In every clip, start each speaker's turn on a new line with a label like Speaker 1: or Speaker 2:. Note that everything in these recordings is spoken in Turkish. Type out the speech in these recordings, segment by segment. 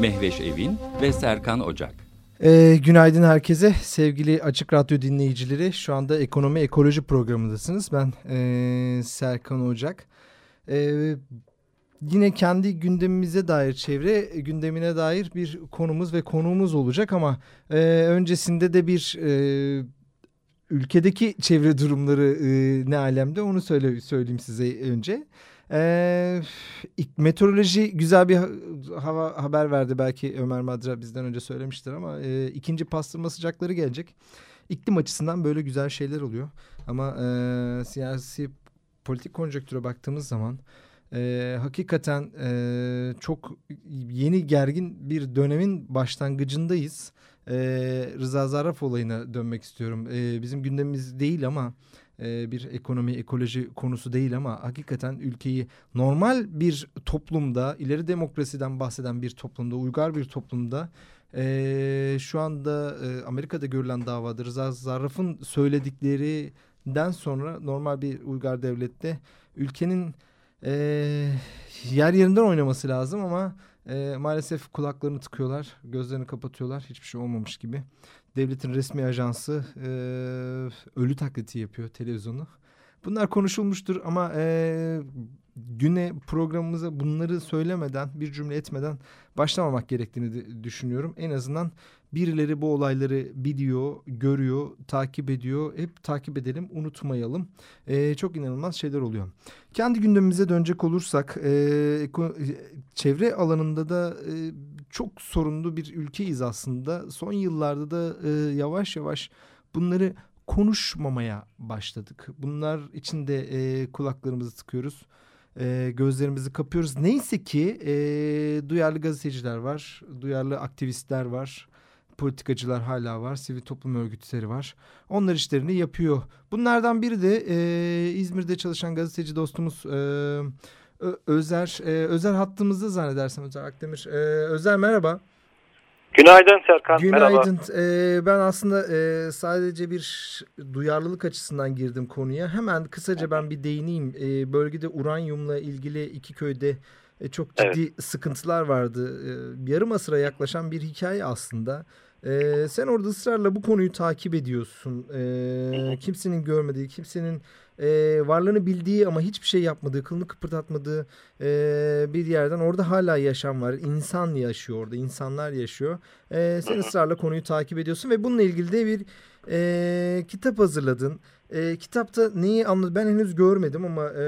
Speaker 1: Mehveş Evin ve Serkan Ocak.
Speaker 2: Ee, günaydın herkese sevgili Açık Radyo dinleyicileri. Şu anda Ekonomi Ekoloji programındasınız. Ben e, Serkan Ocak. E, yine kendi gündemimize dair, çevre gündemine dair bir konumuz ve konuğumuz olacak ama e, öncesinde de bir e, ülkedeki çevre durumları e, ne alemde onu söyle, söyleyeyim size önce. Ee, meteoroloji güzel bir hava haber verdi belki Ömer Madra bizden önce söylemiştir ama e, ikinci pastırma sıcakları gelecek. İklim açısından böyle güzel şeyler oluyor ama e, siyasi politik konjonktüre baktığımız zaman e, hakikaten e, çok yeni gergin bir dönemin başlangıcındayız. E, Rıza Zarraf olayına dönmek istiyorum. E, bizim gündemimiz değil ama e, bir ekonomi, ekoloji konusu değil ama hakikaten ülkeyi normal bir toplumda, ileri demokrasiden bahseden bir toplumda, uygar bir toplumda e, şu anda e, Amerika'da görülen davada Rıza Zarraf'ın söylediklerinden sonra normal bir uygar devlette ülkenin e, yer yerinden oynaması lazım ama e, maalesef kulaklarını tıkıyorlar, gözlerini kapatıyorlar. Hiçbir şey olmamış gibi. Devletin resmi ajansı e, ölü taklidi yapıyor televizyonu. Bunlar konuşulmuştur ama e, güne programımıza bunları söylemeden bir cümle etmeden başlamamak gerektiğini düşünüyorum. En azından birileri bu olayları biliyor, görüyor, takip ediyor. Hep takip edelim, unutmayalım. E, çok inanılmaz şeyler oluyor. Kendi gündemimize dönecek olursak e, çevre alanında da e, çok sorunlu bir ülkeyiz aslında. Son yıllarda da e, yavaş yavaş bunları konuşmamaya başladık. Bunlar içinde e, kulaklarımızı tıkıyoruz. E, gözlerimizi kapıyoruz. Neyse ki e, duyarlı gazeteciler var, duyarlı aktivistler var, politikacılar hala var, sivil toplum örgütleri var. Onlar işlerini yapıyor. Bunlardan biri de e, İzmir'de çalışan gazeteci dostumuz e, Özer. E, Özer hattımızda zannedersem Özer Akdemir. E, Özer merhaba.
Speaker 3: Günaydın Serkan.
Speaker 2: Günaydın. Ee, ben aslında e, sadece bir duyarlılık açısından girdim konuya. Hemen kısaca ben bir değineyim. E, bölgede uranyumla ilgili iki köyde e, çok ciddi evet. sıkıntılar vardı. E, yarım asıra yaklaşan bir hikaye aslında. E, sen orada ısrarla bu konuyu takip ediyorsun. E, kimsenin görmediği, kimsenin e, varlığını bildiği ama hiçbir şey yapmadığı, kılını kıpırdatmadığı e, bir yerden orada hala yaşam var. İnsan yaşıyor orada, insanlar yaşıyor. E, sen ısrarla konuyu takip ediyorsun ve bununla ilgili de bir e, kitap hazırladın. E, kitapta neyi anladı ben henüz görmedim ama e,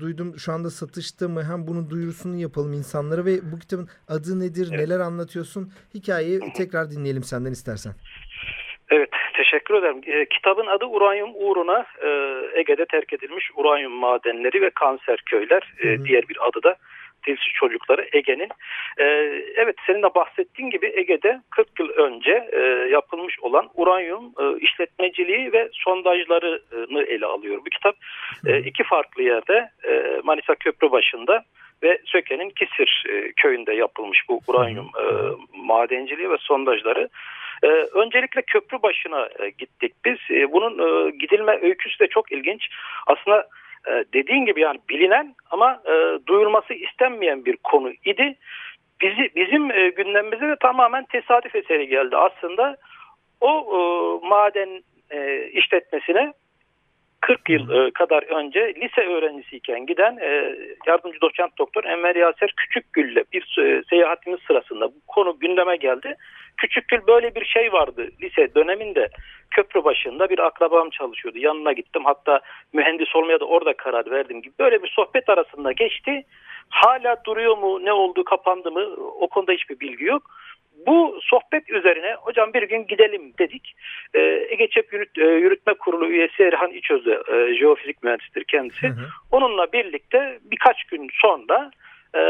Speaker 2: duydum şu anda satışta mı hem bunun duyurusunu yapalım insanlara ve bu kitabın adı nedir, neler anlatıyorsun? Hikayeyi tekrar dinleyelim senden istersen.
Speaker 3: Evet, teşekkür ederim. E, kitabın adı Uranyum uğruna e, Ege'de terk edilmiş uranyum madenleri ve kanser köyler. E, diğer bir adı da dilsiz çocukları Ege'nin. E, evet senin de bahsettiğin gibi Ege'de 40 yıl önce e, yapılmış olan uranyum e, işletmeciliği ve sondajlarını ele alıyor. Bu kitap e, iki farklı yerde e, Manisa Köprü başında ve Söke'nin Kisir e, köyünde yapılmış bu uranyum e, madenciliği ve sondajları. Ee, öncelikle köprü başına e, gittik biz. E, bunun e, gidilme öyküsü de çok ilginç. Aslında e, dediğin gibi yani bilinen ama e, duyulması istenmeyen bir konu idi. Bizi, bizim e, gündemimize de tamamen tesadüf eseri geldi. Aslında o e, maden e, işletmesine 40 yıl e, kadar önce lise öğrencisiyken giden e, yardımcı doçent doktor Enver Yaser Küçükgül'le bir e, seyahatimiz sırasında bu konu gündeme geldi. Küçükgül böyle bir şey vardı lise döneminde köprü başında bir akrabam çalışıyordu. Yanına gittim hatta mühendis olmaya da orada karar verdim gibi böyle bir sohbet arasında geçti. Hala duruyor mu ne oldu kapandı mı o konuda hiçbir bilgi yok. Bu sohbet üzerine hocam bir gün gidelim dedik. Ee, Ege Çep Yürüt, e, Yürütme Kurulu üyesi Erhan İçöz'ü e, jeofizik mühendisidir kendisi. Hı hı. Onunla birlikte birkaç gün sonra e,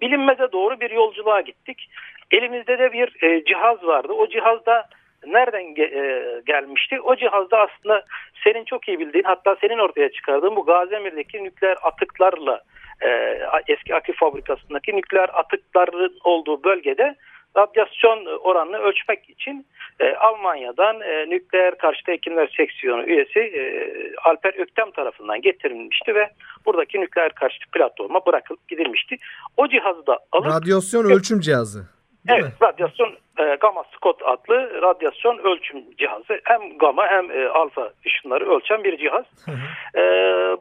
Speaker 3: bilinmeze doğru bir yolculuğa gittik. Elimizde de bir e, cihaz vardı. O cihazda nereden ge e, gelmişti? O cihazda aslında senin çok iyi bildiğin hatta senin ortaya çıkardığın bu Gaziemir'deki nükleer atıklarla e, eski akü fabrikasındaki nükleer atıkların olduğu bölgede radyasyon oranını ölçmek için e, Almanya'dan e, nükleer karşıtı hekimler seksiyonu üyesi e, Alper Öktem tarafından getirilmişti ve buradaki nükleer karşıtı platforma bırakılıp gidilmişti. O cihazı da alıp...
Speaker 2: Radyasyon ölçüm cihazı.
Speaker 3: Evet, mi? radyasyon e, gamma Scott adlı radyasyon ölçüm cihazı. Hem gamma hem e, alfa ışınları ölçen bir cihaz. E,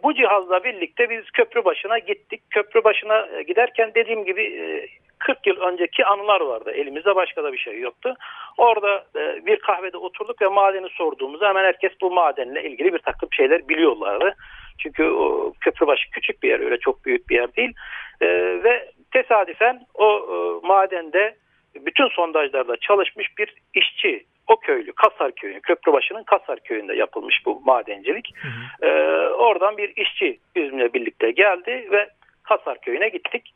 Speaker 3: bu cihazla birlikte biz köprü başına gittik. Köprü başına e, giderken dediğim gibi e, 40 yıl önceki anılar vardı. Elimizde başka da bir şey yoktu. Orada e, bir kahvede oturduk ve madeni sorduğumuzda hemen herkes bu madenle ilgili bir takım şeyler biliyorlardı. Çünkü o Köprübaşı küçük bir yer öyle çok büyük bir yer değil. E, ve tesadüfen o e, madende bütün sondajlarda çalışmış bir işçi o köylü Kasar köyü Köprübaşı'nın Kasar köyünde yapılmış bu madencilik. Hı hı. Ee, oradan bir işçi bizimle birlikte geldi ve Kasar köyüne gittik.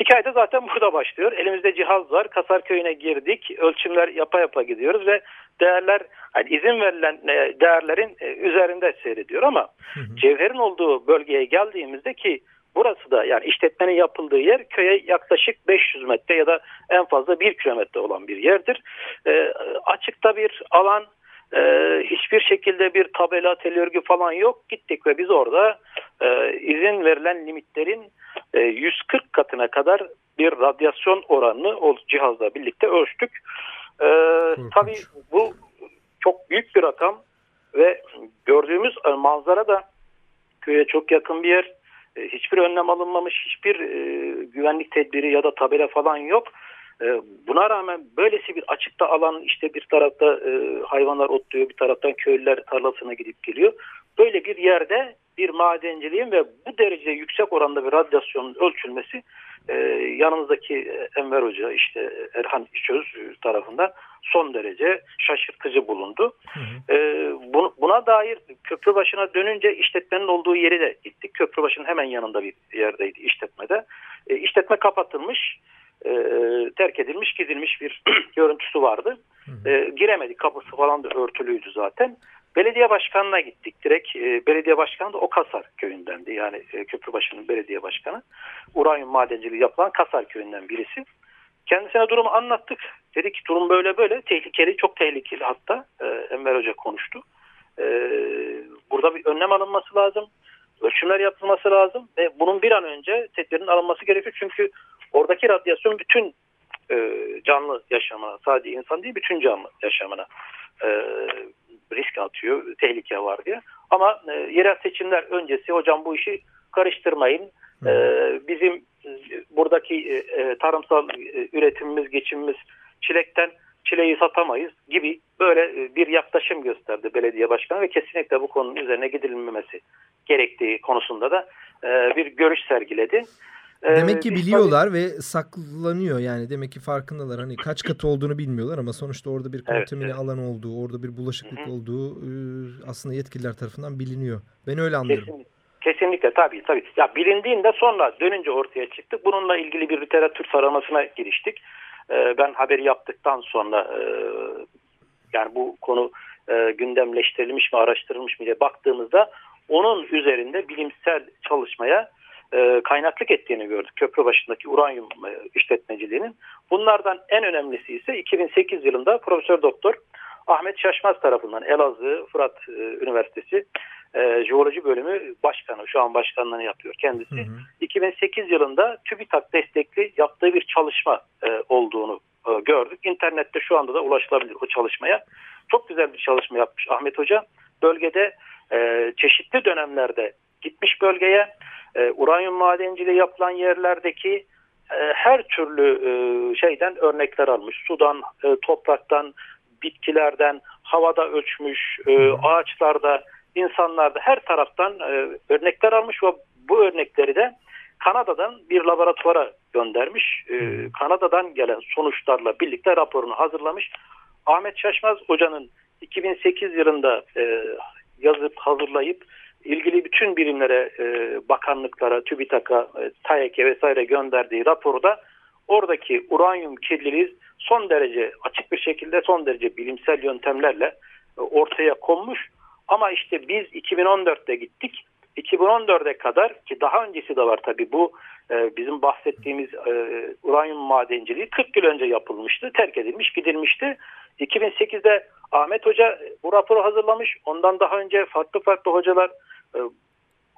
Speaker 3: Hikayede zaten burada başlıyor. Elimizde cihaz var. Kasar köyüne girdik. Ölçümler yapa yapa gidiyoruz ve değerler yani izin verilen e, değerlerin e, üzerinde seyrediyor ama hı hı. cevherin olduğu bölgeye geldiğimizde ki Burası da yani işletmenin yapıldığı yer köye yaklaşık 500 metre ya da en fazla 1 kilometre olan bir yerdir. E, açıkta bir alan e, hiçbir şekilde bir tabela, telörgü falan yok. Gittik ve biz orada e, izin verilen limitlerin e, 140 katına kadar bir radyasyon oranını o cihazla birlikte ölçtük. E, tabii bu çok büyük bir rakam ve gördüğümüz manzara da köye çok yakın bir yer e, hiçbir önlem alınmamış, hiçbir e, güvenlik tedbiri ya da tabela falan yok. E, buna rağmen böylesi bir açıkta alan işte bir tarafta e, hayvanlar otluyor, bir taraftan köylüler tarlasına gidip geliyor. Böyle bir yerde bir madenciliğin ve bu derece yüksek oranda bir radyasyonun ölçülmesi e, yanımızdaki Enver Hoca işte Erhan İşöz tarafından son derece şaşırtıcı bulundu. Hı hı. Bu, buna dair köprü başına dönünce işletmenin olduğu yeri de gittik. Köprü başının hemen yanında bir yerdeydi işletmede. İşletme kapatılmış, e, terk edilmiş, gidilmiş bir görüntüsü vardı. E, giremedik, kapısı falan da örtülüydü zaten. Belediye başkanına gittik direkt. E, belediye başkanı da o Kasar köyündendi. Yani e, Köprübaşı'nın belediye başkanı. Uranyum madenciliği yapılan Kasar köyünden birisi. Kendisine durumu anlattık. Dedi ki durum böyle böyle. Tehlikeli, çok tehlikeli hatta. E, Enver Hoca konuştu. E, burada bir önlem alınması lazım. Ölçümler yapılması lazım. Ve bunun bir an önce tedbirin alınması gerekiyor. Çünkü oradaki radyasyon bütün e, canlı yaşamına, sadece insan değil bütün canlı yaşamına e, risk atıyor, tehlike var diye. Ama e, yerel seçimler öncesi hocam bu işi karıştırmayın. E, bizim buradaki e, e, tarımsal e, üretimimiz, geçimimiz çilekten çileyi satamayız gibi böyle e, bir yaklaşım gösterdi belediye başkanı ve kesinlikle bu konunun üzerine gidilmemesi gerektiği konusunda da e, bir görüş sergiledi.
Speaker 2: Ee, demek ki biliyorlar tabii... ve saklanıyor yani demek ki farkındalar hani kaç katı olduğunu bilmiyorlar ama sonuçta orada bir kontamine evet, evet. alan olduğu orada bir bulaşıklık Hı -hı. olduğu e, aslında yetkililer tarafından biliniyor. Ben öyle anlıyorum.
Speaker 3: Kesinlikle. Kesinlikle tabii tabii. Ya bilindiğinde sonra dönünce ortaya çıktı. Bununla ilgili bir literatür taramasına giriştik. Ee, ben haberi yaptıktan sonra e, yani bu konu e, gündemleştirilmiş mi araştırılmış mı diye baktığımızda onun üzerinde bilimsel çalışmaya e, kaynaklık ettiğini gördük. Köprü başındaki uranyum e, işletmeciliğinin. Bunlardan en önemlisi ise 2008 yılında Profesör Doktor Ahmet Şaşmaz tarafından Elazığ Fırat e, Üniversitesi e, Jeoloji Bölümü Başkanı, şu an başkanlığını yapıyor kendisi. Hı hı. 2008 yılında TÜBİTAK destekli yaptığı bir çalışma e, olduğunu e, gördük. İnternette şu anda da ulaşılabilir o çalışmaya. Çok güzel bir çalışma yapmış Ahmet Hoca. Bölgede e, çeşitli dönemlerde gitmiş bölgeye e, uranyum madenciliği yapılan yerlerdeki e, her türlü e, şeyden örnekler almış. Sudan, e, topraktan, bitkilerden, havada ölçmüş, e, ağaçlarda, insanlarda her taraftan e, örnekler almış ve bu örnekleri de Kanada'dan bir laboratuvara göndermiş. E, Kanada'dan gelen sonuçlarla birlikte raporunu hazırlamış. Ahmet Şaşmaz Hoca'nın 2008 yılında e, yazıp hazırlayıp ilgili bütün birimlere, e, bakanlıklara, TÜBİTAK'a, e, TAEK'e vesaire gönderdiği raporu da oradaki uranyum kirliliği son derece açık bir şekilde son derece bilimsel yöntemlerle e, ortaya konmuş. Ama işte biz 2014'te gittik. 2014'e kadar ki daha öncesi de var tabii bu e, bizim bahsettiğimiz e, uranyum madenciliği 40 yıl önce yapılmıştı, terk edilmiş, gidilmişti. 2008'de Ahmet Hoca bu raporu hazırlamış. Ondan daha önce farklı farklı hocalar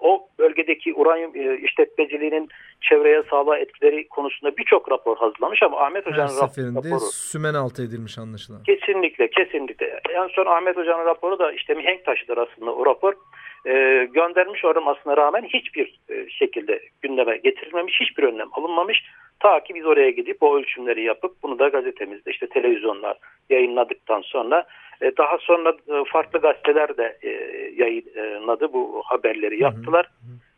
Speaker 3: o bölgedeki uranyum e, işletmeciliğinin çevreye sağlığa etkileri konusunda birçok rapor hazırlamış ama Ahmet Hoca'nın
Speaker 2: Her seferinde
Speaker 3: raporu
Speaker 2: sümen altı edilmiş anlaşılan.
Speaker 3: kesinlikle kesinlikle. En son Ahmet Hoca'nın raporu da işte mihenk taşıdır aslında o rapor. E, göndermiş olmasına rağmen hiçbir e, şekilde gündeme getirilmemiş hiçbir önlem alınmamış. Ta ki biz oraya gidip o ölçümleri yapıp bunu da gazetemizde işte televizyonlar yayınladıktan sonra e, daha sonra e, farklı gazeteler de e, yayınladı bu haberleri yaptılar.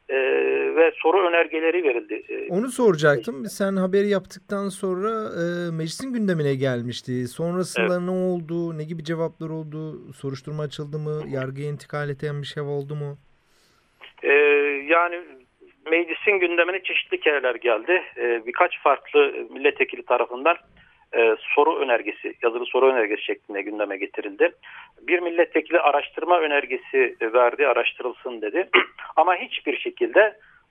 Speaker 3: E, ve soru önergeleri verildi.
Speaker 2: Onu soracaktım. Sen haberi yaptıktan sonra e, meclisin gündemine gelmişti. Sonrasında
Speaker 3: Evet.
Speaker 2: ne oldu? Ne gibi cevaplar oldu? Soruşturma açıldı mı? Yargıya intikal eden bir şey oldu mu?
Speaker 3: e, yani meclisin gündemine çeşitli kereler geldi. E, birkaç farklı milletvekili tarafından e, soru önergesi, yazılı soru önergesi şeklinde gündeme getirildi. Bir milletvekili araştırma önergesi verdi, araştırılsın dedi. Ama hiçbir şekilde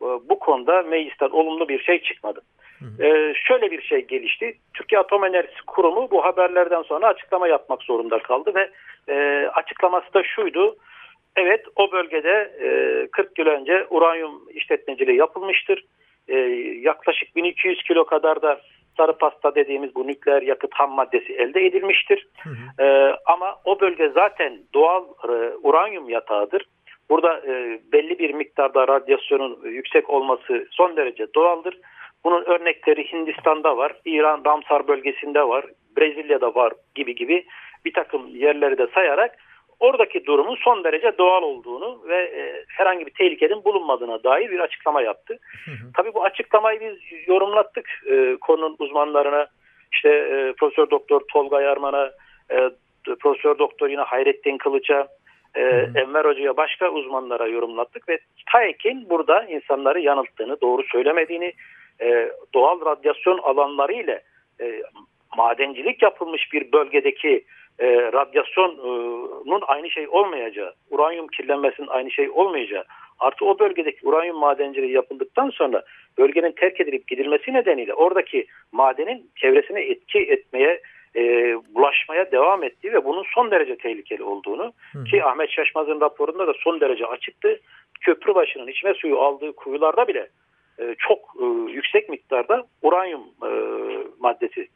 Speaker 3: e, bu konuda meclisten olumlu bir şey çıkmadı. E, şöyle bir şey gelişti. Türkiye Atom Enerjisi Kurumu bu haberlerden sonra açıklama yapmak zorunda kaldı ve e, açıklaması da şuydu. Evet o bölgede e, 40 yıl önce uranyum işletmeciliği yapılmıştır. E, yaklaşık 1200 kilo kadar da sarı pasta dediğimiz bu nükleer yakıt ham maddesi elde edilmiştir. E, ama o bölge zaten doğal e, uranyum yatağıdır. Burada e, belli bir miktarda radyasyonun yüksek olması son derece doğaldır. Bunun örnekleri Hindistan'da var, İran Ramsar bölgesinde var, Brezilya'da var gibi gibi bir takım yerleri de sayarak oradaki durumun son derece doğal olduğunu ve e, herhangi bir tehlikenin bulunmadığına dair bir açıklama yaptı. Tabii bu açıklamayı biz yorumlattık e, konunun uzmanlarına. İşte e, Profesör Doktor Tolga Yarman'a, e, Profesör Doktor yine Hayrettin Kılıç'a, e, Enver Hoca'ya başka uzmanlara yorumlattık ve TAEK'in burada insanları yanılttığını, doğru söylemediğini, e, doğal radyasyon alanları ile e, madencilik yapılmış bir bölgedeki e, radyasyonun aynı şey olmayacağı, uranyum kirlenmesinin aynı şey olmayacağı, artı o bölgedeki uranyum madenciliği yapıldıktan sonra bölgenin terk edilip gidilmesi nedeniyle oradaki madenin çevresine etki etmeye, e, bulaşmaya devam ettiği ve bunun son derece tehlikeli olduğunu ki Ahmet Şaşmaz'ın raporunda da son derece açıktı. Köprü başının içme suyu aldığı kuyularda bile e, çok e, yüksek miktarda uranyum e, maddesi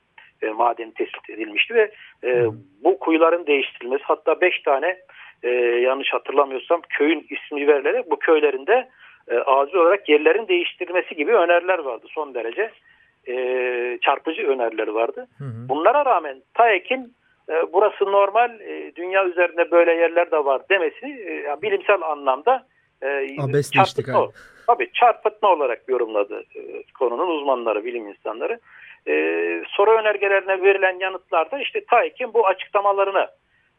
Speaker 3: e, madeni tespit edilmişti ve e, bu kuyuların değiştirilmesi hatta 5 tane e, yanlış hatırlamıyorsam köyün ismi verilerek bu köylerinde e, acil olarak yerlerin değiştirilmesi gibi öneriler vardı son derece e, çarpıcı öneriler vardı.
Speaker 2: Hı hı.
Speaker 3: Bunlara rağmen TAEK'in e, burası normal e, dünya üzerinde böyle yerler de var demesi e, bilimsel anlamda e, çarpıtma,
Speaker 2: abi.
Speaker 3: tabii çarpıtma olarak yorumladı e, konunun uzmanları, bilim insanları. E, soru önergelerine verilen yanıtlarda işte TAEK'in bu açıklamalarına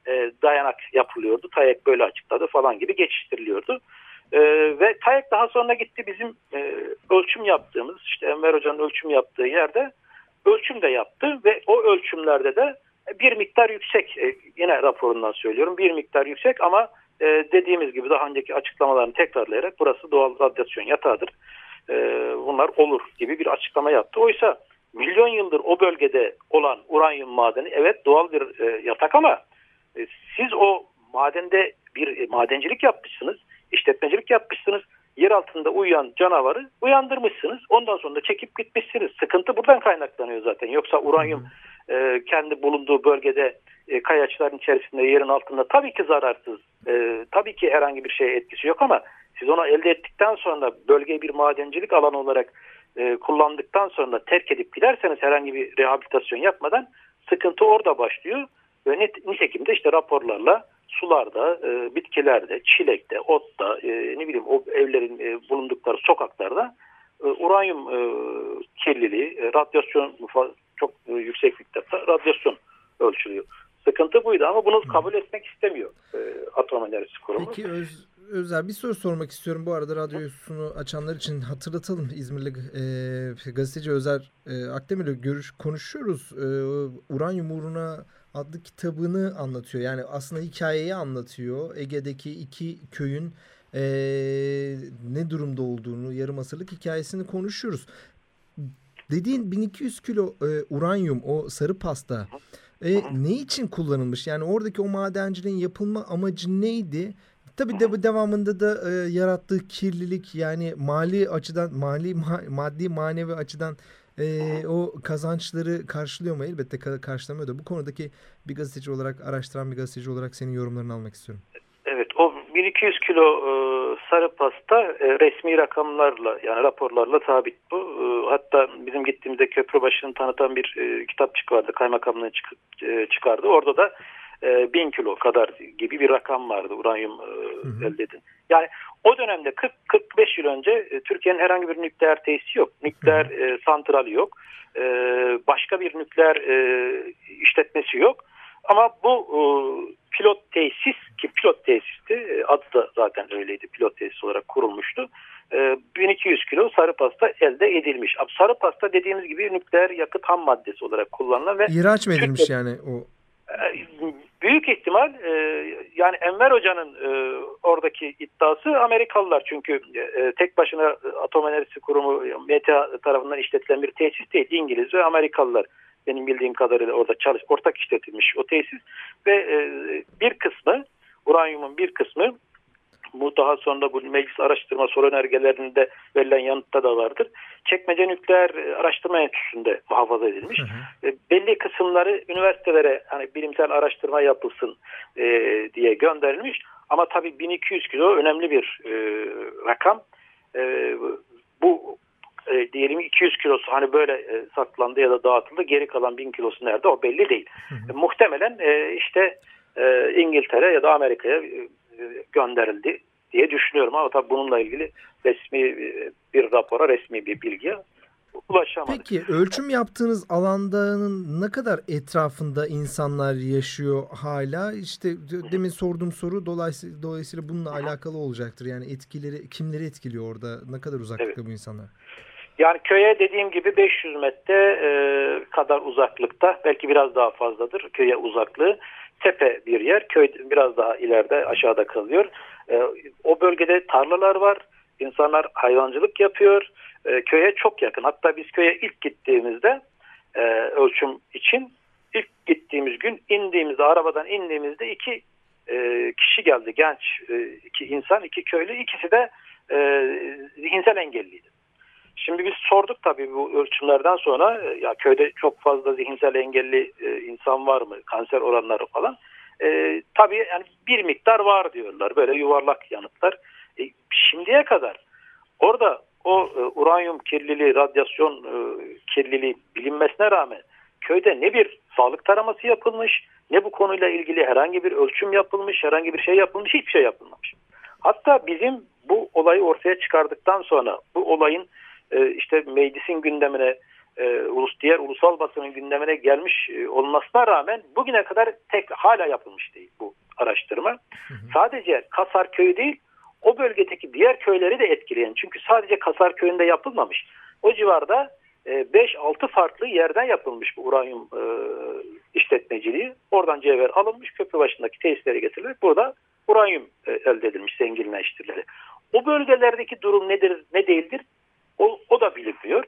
Speaker 3: e, dayanak yapılıyordu. TAEK böyle açıkladı falan gibi geçiştiriliyordu. E, ve TAEK daha sonra gitti bizim e, ölçüm yaptığımız işte Enver Hoca'nın ölçüm yaptığı yerde ölçüm de yaptı ve o ölçümlerde de bir miktar yüksek e, yine raporundan söylüyorum bir miktar yüksek ama e, dediğimiz gibi daha önceki açıklamalarını tekrarlayarak burası doğal radyasyon yatağıdır. E, bunlar olur gibi bir açıklama yaptı. Oysa milyon yıldır o bölgede olan uranyum madeni evet doğal bir e, yatak ama e, siz o madende bir e, madencilik yapmışsınız, işletmecilik yapmışsınız. Yer altında uyuyan canavarı uyandırmışsınız. Ondan sonra da çekip gitmişsiniz. Sıkıntı buradan kaynaklanıyor zaten. Yoksa uranyum e, kendi bulunduğu bölgede e, kayaçların içerisinde yerin altında tabii ki zararsız. E, tabii ki herhangi bir şeye etkisi yok ama siz onu elde ettikten sonra bölgeyi bir madencilik alanı olarak e, kullandıktan sonra terk edip giderseniz herhangi bir rehabilitasyon yapmadan sıkıntı orada başlıyor. Ve net, nitekim de işte raporlarla sularda, e, bitkilerde, çilekte, otta, e, ne bileyim o evlerin e, bulundukları sokaklarda e, uranyum e, kirliliği, e, radyasyon çok e, yüksek miktarda radyasyon ölçülüyor. Sıkıntı buydu ama bunu kabul etmek istemiyor e, Atom Enerjisi Kurumu.
Speaker 2: Peki Öz, Özel bir soru sormak istiyorum. Bu arada radyosunu açanlar için hatırlatalım. İzmirli e, gazeteci Özer e, Akdemir'le görüş konuşuyoruz. E, Uranyum uğruna adlı kitabını anlatıyor. Yani aslında hikayeyi anlatıyor. Ege'deki iki köyün e, ne durumda olduğunu, yarım asırlık hikayesini konuşuyoruz. Dediğin 1200 kilo e, uranyum, o sarı pasta e, ne için kullanılmış? Yani oradaki o madenciliğin yapılma amacı neydi? Tabii de devamında da e, yarattığı kirlilik yani mali açıdan mali ma, maddi manevi açıdan e, o kazançları karşılıyor mu? Elbette karşılamıyor da bu konudaki bir gazeteci olarak araştıran bir gazeteci olarak senin yorumlarını almak istiyorum.
Speaker 3: Evet o 1200 kilo e, sarı pasta e, resmi rakamlarla yani raporlarla sabit bu. E, hatta bizim gittiğimizde köprü başını tanıtan bir e, kitap çıkardı. Kaymakamlığın çık, e, çıkardı. Orada da e, bin kilo kadar gibi bir rakam vardı uranyum e, elde edin. Yani o dönemde 40-45 yıl önce e, Türkiye'nin herhangi bir nükleer tesisi yok. Nükleer e, santrali yok. E, başka bir nükleer e, işletmesi yok. Ama bu e, pilot tesis ki pilot tesisti e, adı da zaten öyleydi pilot tesis olarak kurulmuştu. E, 1200 kilo sarı pasta elde edilmiş. Sarı pasta dediğimiz gibi nükleer yakıt ham maddesi olarak kullanılan ve
Speaker 2: ihraç mı edilmiş Türkiye, yani o?
Speaker 3: E, büyük ihtimal e, yani Enver Hoca'nın e, oradaki iddiası Amerikalılar çünkü e, tek başına Atom Enerjisi Kurumu META tarafından işletilen bir tesis değil. İngiliz ve Amerikalılar benim bildiğim kadarıyla orada çalış, ortak işletilmiş o tesis ve e, bir kısmı uranyumun bir kısmı bu daha sonra bu meclis araştırma soru önergelerinde verilen yanıtta da vardır. Çekmece Nükleer Araştırma Enstitüsü'nde muhafaza edilmiş. Hı hı. E, belli kısımları üniversitelere hani bilimsel araştırma yapılsın e, diye gönderilmiş. Ama tabii 1200 kilo önemli bir e, rakam. E, bu e, diyelim 200 kilosu hani böyle e, saklandı ya da dağıtıldı. Geri kalan 1000 kilosu nerede o belli değil. Hı hı. E, muhtemelen e, işte e, İngiltere ya da Amerika'ya e, gönderildi diye düşünüyorum. Ama tabii bununla ilgili resmi e, bir rapora, resmi bir bilgiye ulaşamadık.
Speaker 2: Peki ölçüm yaptığınız alandanın ne kadar etrafında insanlar yaşıyor hala? İşte demin sorduğum soru dolayısıyla, dolayısıyla bununla alakalı olacaktır. Yani etkileri kimleri etkiliyor orada? Ne kadar uzaklıkta evet. bu insanlar?
Speaker 3: Yani köye dediğim gibi 500 metre e, kadar uzaklıkta belki biraz daha fazladır köye uzaklığı. Tepe bir yer köy biraz daha ileride aşağıda kalıyor. E, o bölgede tarlalar var insanlar hayvancılık yapıyor e, köye çok yakın hatta biz köye ilk gittiğimizde e, ölçüm için ilk gittiğimiz gün indiğimizde arabadan indiğimizde iki e, kişi geldi genç e, iki insan iki köylü ikisi de e, zihinsel engelliydi. Şimdi biz sorduk tabii bu ölçümlerden sonra e, ya köyde çok fazla zihinsel engelli e, insan var mı? Kanser oranları falan. E, tabii yani bir miktar var diyorlar. Böyle yuvarlak yanıtlar. E, şimdiye kadar orada o e, uranyum kirliliği, radyasyon e, kirliliği bilinmesine rağmen köyde ne bir sağlık taraması yapılmış, ne bu konuyla ilgili herhangi bir ölçüm yapılmış, herhangi bir şey yapılmış, hiçbir şey yapılmamış. Hatta bizim bu olayı ortaya çıkardıktan sonra bu olayın e, işte meclisin gündemine e, ulus diğer ulusal basının gündemine gelmiş e, olmasına rağmen bugüne kadar tek hala yapılmış değil bu araştırma. Hı hı. Sadece Kasar köyü değil o bölgedeki diğer köyleri de etkileyen. Çünkü sadece Kasar köyünde yapılmamış. O civarda 5-6 farklı yerden yapılmış bu uranyum e, işletmeciliği. Oradan cevher alınmış köprü başındaki tesislere getirilerek burada uranyum e, elde edilmiş zenginleştirilerek. O bölgelerdeki durum nedir ne değildir o, o da bilinmiyor.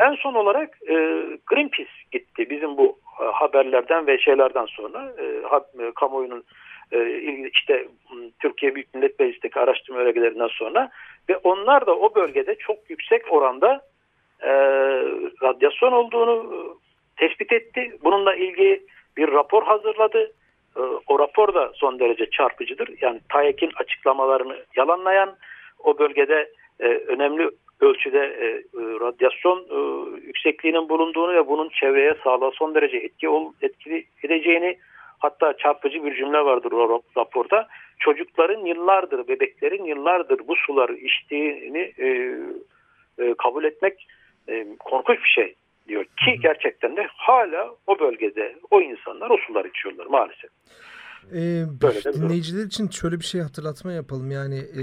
Speaker 3: En son olarak e, Greenpeace gitti bizim bu e, haberlerden ve şeylerden sonra e, ha, e, kamuoyunun e, işte Türkiye Büyük Millet Meclisi'ndeki araştırma önergelerinden sonra ve onlar da o bölgede çok yüksek oranda e, radyasyon olduğunu e, tespit etti. Bununla ilgili bir rapor hazırladı. E, o rapor da son derece çarpıcıdır. Yani TAEK'in açıklamalarını yalanlayan o bölgede e, önemli ölçüde e, e, radyasyon e, yüksekliğinin bulunduğunu ve bunun çevreye sağlığa son derece etki ol, etkili edeceğini hatta çarpıcı bir cümle vardır o raporda. Çocukların yıllardır, bebeklerin yıllardır bu suları içtiğini e, e, kabul etmek e, korkunç bir şey diyor ki gerçekten de hala o bölgede o insanlar o suları içiyorlar maalesef.
Speaker 2: Ee, dinleyiciler için şöyle bir şey hatırlatma yapalım. Yani e,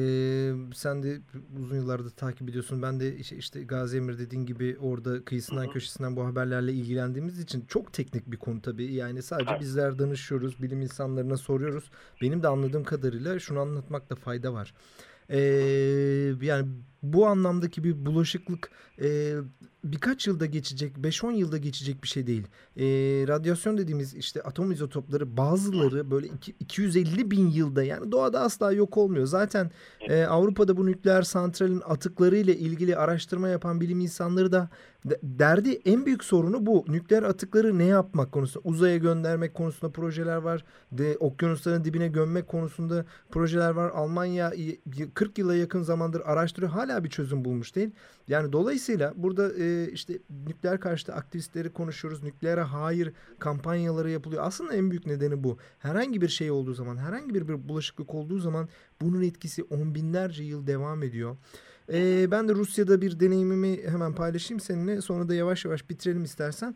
Speaker 2: sen de uzun yıllardır takip ediyorsun. Ben de işte, işte Gazi Emir dediğin gibi orada kıyısından Hı -hı. köşesinden bu haberlerle ilgilendiğimiz için çok teknik bir konu tabii. Yani sadece evet. bizler danışıyoruz, bilim insanlarına soruyoruz. Benim de anladığım kadarıyla şunu anlatmakta fayda var. Ee, yani bu anlamdaki bir bulaşıklık e, birkaç yılda geçecek, 5-10 yılda geçecek bir şey değil. E, radyasyon dediğimiz işte atom izotopları bazıları böyle iki, 250 bin yılda yani doğada asla yok olmuyor. Zaten e, Avrupa'da bu nükleer santralin atıkları ile ilgili araştırma yapan bilim insanları da derdi en büyük sorunu bu. Nükleer atıkları ne yapmak konusunda uzaya göndermek konusunda projeler var. De, okyanusların dibine gömmek konusunda projeler var. Almanya 40 yıla yakın zamandır araştırıyor. Hala bir çözüm bulmuş değil. Yani dolayısıyla burada e, işte nükleer karşıtı aktivistleri konuşuyoruz. Nükleere hayır kampanyaları yapılıyor. Aslında en büyük nedeni bu. Herhangi bir şey olduğu zaman, herhangi bir, bir bulaşıklık olduğu zaman bunun etkisi on binlerce yıl devam ediyor. Ee, ben de Rusya'da bir deneyimimi hemen paylaşayım seninle. Sonra da yavaş yavaş bitirelim istersen.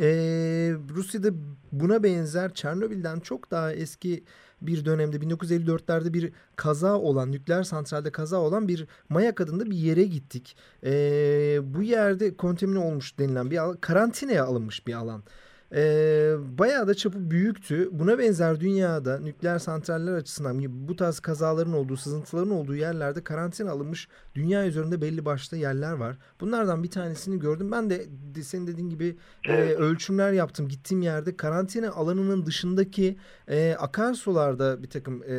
Speaker 2: Ee, Rusya'da buna benzer Çernobil'den çok daha eski bir dönemde 1954'lerde bir kaza olan nükleer santralde kaza olan bir Mayak adında bir yere gittik. Ee, bu yerde kontamine olmuş denilen bir karantinaya alınmış bir alan. Ee, bayağı da çapı büyüktü. Buna benzer dünyada nükleer santraller açısından bu tarz kazaların olduğu, sızıntıların olduğu yerlerde karantina alınmış dünya üzerinde belli başlı yerler var. Bunlardan bir tanesini gördüm. Ben de senin dediğin gibi e, ölçümler yaptım. Gittiğim yerde karantina alanının dışındaki e, akarsularda bir takım e,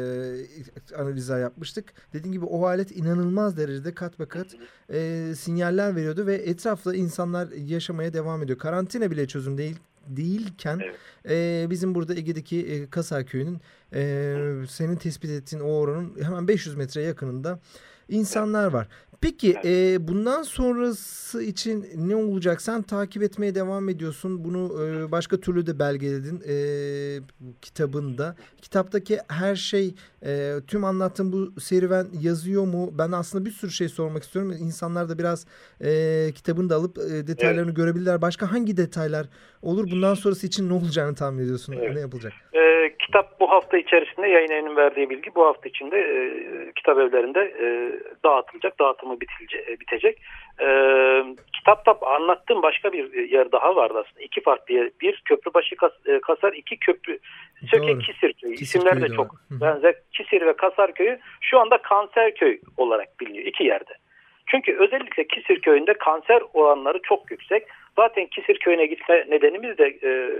Speaker 2: analizler yapmıştık. Dediğim gibi o alet inanılmaz derecede kat be kat e, sinyaller veriyordu ve etrafta insanlar yaşamaya devam ediyor. Karantina bile çözüm değil değilken evet. e, bizim burada Ege'deki e, Kasar Köyü'nün e, senin tespit ettiğin o oranın hemen 500 metre yakınında insanlar var. Peki e, bundan sonrası için ne olacak? Sen takip etmeye devam ediyorsun. Bunu e, başka türlü de belgeledin e, kitabında. Kitaptaki her şey, e, tüm anlattığın bu serüven yazıyor mu? Ben aslında bir sürü şey sormak istiyorum. İnsanlar da biraz e, kitabını da alıp e, detaylarını evet. görebilirler. Başka hangi detaylar olur? Bundan sonrası için ne olacağını tahmin ediyorsun? Evet. Ne yapılacak?
Speaker 3: E, kitap bu hafta içerisinde yayın evinin verdiği bilgi bu hafta içinde e, kitap evlerinde e, dağıtılacak. Dağıtımı bitilce, e, bitecek. E, kitapta anlattığım başka bir yer daha vardı aslında. İki farklı yer. Bir Köprübaşı kas, e, Kasar, iki Köprü Söke Kisir Köyü. İsimler de çok benzer. Kisir ve Kasar Köyü şu anda Kanser Köy olarak biliniyor. iki yerde. Çünkü özellikle Kisir Köyü'nde kanser oranları çok yüksek. Zaten Kisir Köyü'ne gitme nedenimiz de e,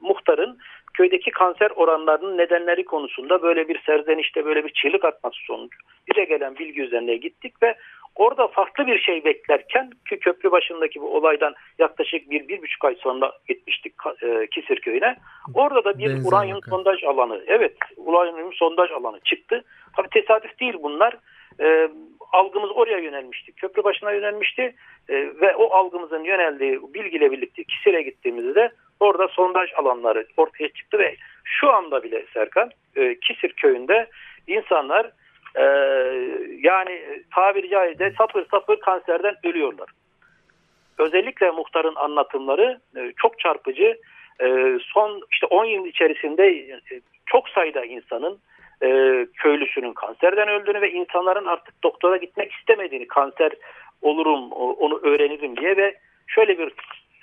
Speaker 3: muhtarın köydeki kanser oranlarının nedenleri konusunda böyle bir serzenişte böyle bir çığlık atması sonucu bize gelen bilgi üzerine gittik ve orada farklı bir şey beklerken ki köprü başındaki bu olaydan yaklaşık bir, bir buçuk ay sonra gitmiştik e, Kisir köyüne. Orada da bir Benzer uranyum bakın. sondaj alanı, evet uranyum sondaj alanı çıktı. Tabi tesadüf değil bunlar. E, algımız oraya yönelmişti. Köprü başına yönelmişti e, ve o algımızın yöneldiği bilgiyle birlikte Kisir'e gittiğimizde de orada sondaj alanları ortaya çıktı ve şu anda bile Serkan e, Kisir köyünde insanlar e, yani tabiri caizse sapır sapır kanserden ölüyorlar. Özellikle muhtarın anlatımları e, çok çarpıcı. E, son işte 10 yıl içerisinde e, çok sayıda insanın e, köylüsünün kanserden öldüğünü ve insanların artık doktora gitmek istemediğini kanser olurum onu öğrenirim diye ve şöyle bir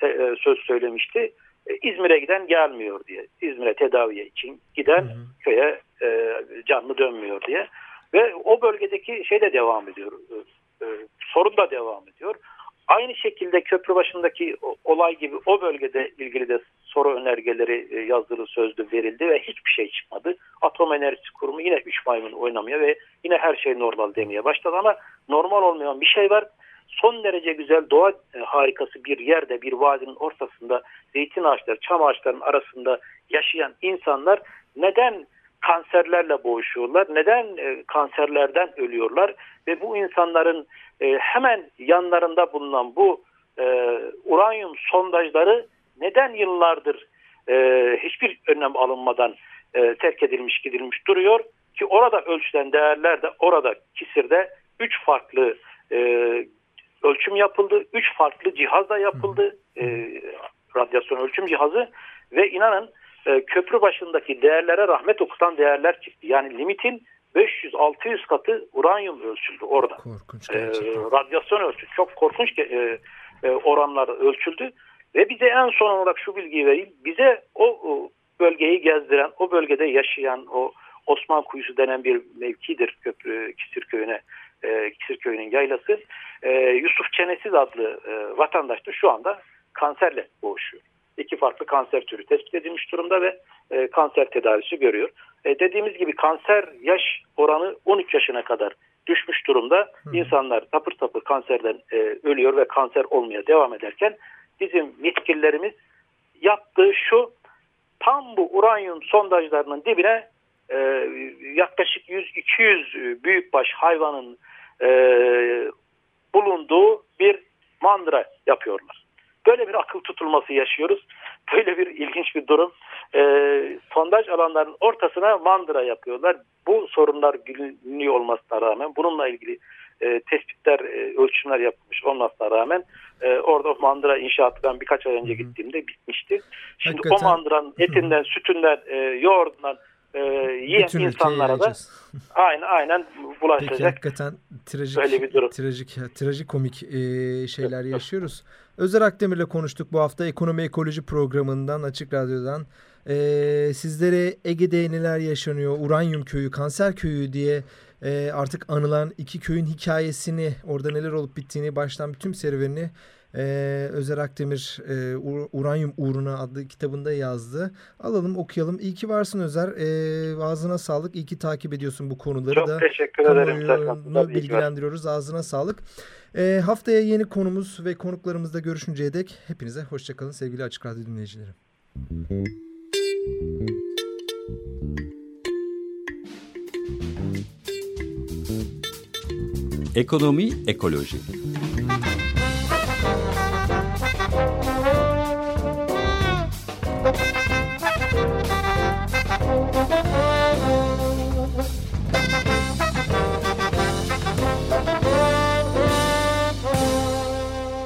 Speaker 3: e, e söz söylemişti. E, İzmir'e giden gelmiyor diye. İzmir'e tedaviye için giden hı hı. köye canlı dönmüyor diye. Ve o bölgedeki şey de devam ediyor. E, e, sorun da devam ediyor. Aynı şekilde köprü başındaki olay gibi o bölgede ilgili de soru önergeleri e, yazılı sözlü verildi ve hiçbir şey çıkmadı. Atom Enerjisi Kurumu yine 3 maymun oynamaya ve yine her şey normal demeye başladı ama normal olmayan bir şey var. Son derece güzel doğa harikası bir yerde bir vadinin ortasında zeytin ağaçları, çam ağaçlarının arasında yaşayan insanlar neden kanserlerle boğuşuyorlar? Neden e, kanserlerden ölüyorlar? Ve bu insanların e, hemen yanlarında bulunan bu e, uranyum sondajları neden yıllardır e, hiçbir önlem alınmadan e, terk edilmiş gidilmiş duruyor? Ki orada ölçülen değerler de orada Kisir'de 3 farklı e, ölçüm yapıldı. 3 farklı cihazla yapıldı. E, radyasyon ölçüm cihazı ve inanın e, köprü başındaki değerlere rahmet okutan değerler çıktı. Yani limitin 500-600 katı uranyum ölçüldü orada.
Speaker 2: Korkunç
Speaker 3: E, radyasyon ölçüldü. Çok korkunç e, e, oranlar ölçüldü. Ve bize en son olarak şu bilgiyi vereyim. Bize o, o bölgeyi gezdiren, o bölgede yaşayan o Osman Kuyusu denen bir mevkidir köprü Kisir köyüne e, Kisir köyünün yaylası. E, Yusuf Çenesiz adlı e, vatandaş da şu anda kanserle boğuşuyor. İki farklı kanser türü tespit edilmiş durumda ve e, kanser tedavisi görüyor. E, dediğimiz gibi kanser yaş oranı 13 yaşına kadar düşmüş durumda. İnsanlar tapır tapır kanserden e, ölüyor ve kanser olmaya devam ederken bizim yetkililerimiz yaptığı şu tam bu uranyum sondajlarının dibine e, yaklaşık 100-200 büyükbaş hayvanın e, bulunduğu bir mandıra yapıyorlar. Böyle bir akıl tutulması yaşıyoruz. Böyle bir ilginç bir durum. E, sondaj alanlarının ortasına mandıra yapıyorlar. Bu sorunlar biliniyor olmasına rağmen bununla ilgili e, tespitler, e, ölçümler yapılmış olmasına rağmen e, orada mandıra inşaatı ben birkaç ay önce gittiğimde bitmişti. Şimdi
Speaker 2: Hakikaten.
Speaker 3: o mandıranın etinden, sütünden, e, yoğurdundan e, yiyen
Speaker 2: Bütün
Speaker 3: insanlara da aynen aynen
Speaker 2: Peki
Speaker 3: bulaşacak.
Speaker 2: hakikaten trajik,
Speaker 3: Böyle bir durum.
Speaker 2: trajik, trajikomik e, şeyler yaşıyoruz. Özer Akdemir'le konuştuk bu hafta Ekonomi Ekoloji programından Açık Radyo'dan. E, sizlere Ege'de neler yaşanıyor, Uranyum Köyü, Kanser Köyü diye e, artık anılan iki köyün hikayesini, orada neler olup bittiğini, baştan bütün serüvenini e, Özer Akdemir e, Ur- Uranyum Uğruna adlı kitabında yazdı. Alalım okuyalım. İyi ki varsın Özer. E, ağzına sağlık. İyi ki takip ediyorsun bu konuları
Speaker 3: Çok
Speaker 2: da
Speaker 3: teşekkür ederim. Serkan.
Speaker 2: bilgilendiriyoruz. Ağzına sağlık. Ee, haftaya yeni konumuz ve konuklarımızla görüşünceye dek hepinize hoşçakalın sevgili Açık Radyo dinleyicileri.
Speaker 1: Ekonomi ekoloji.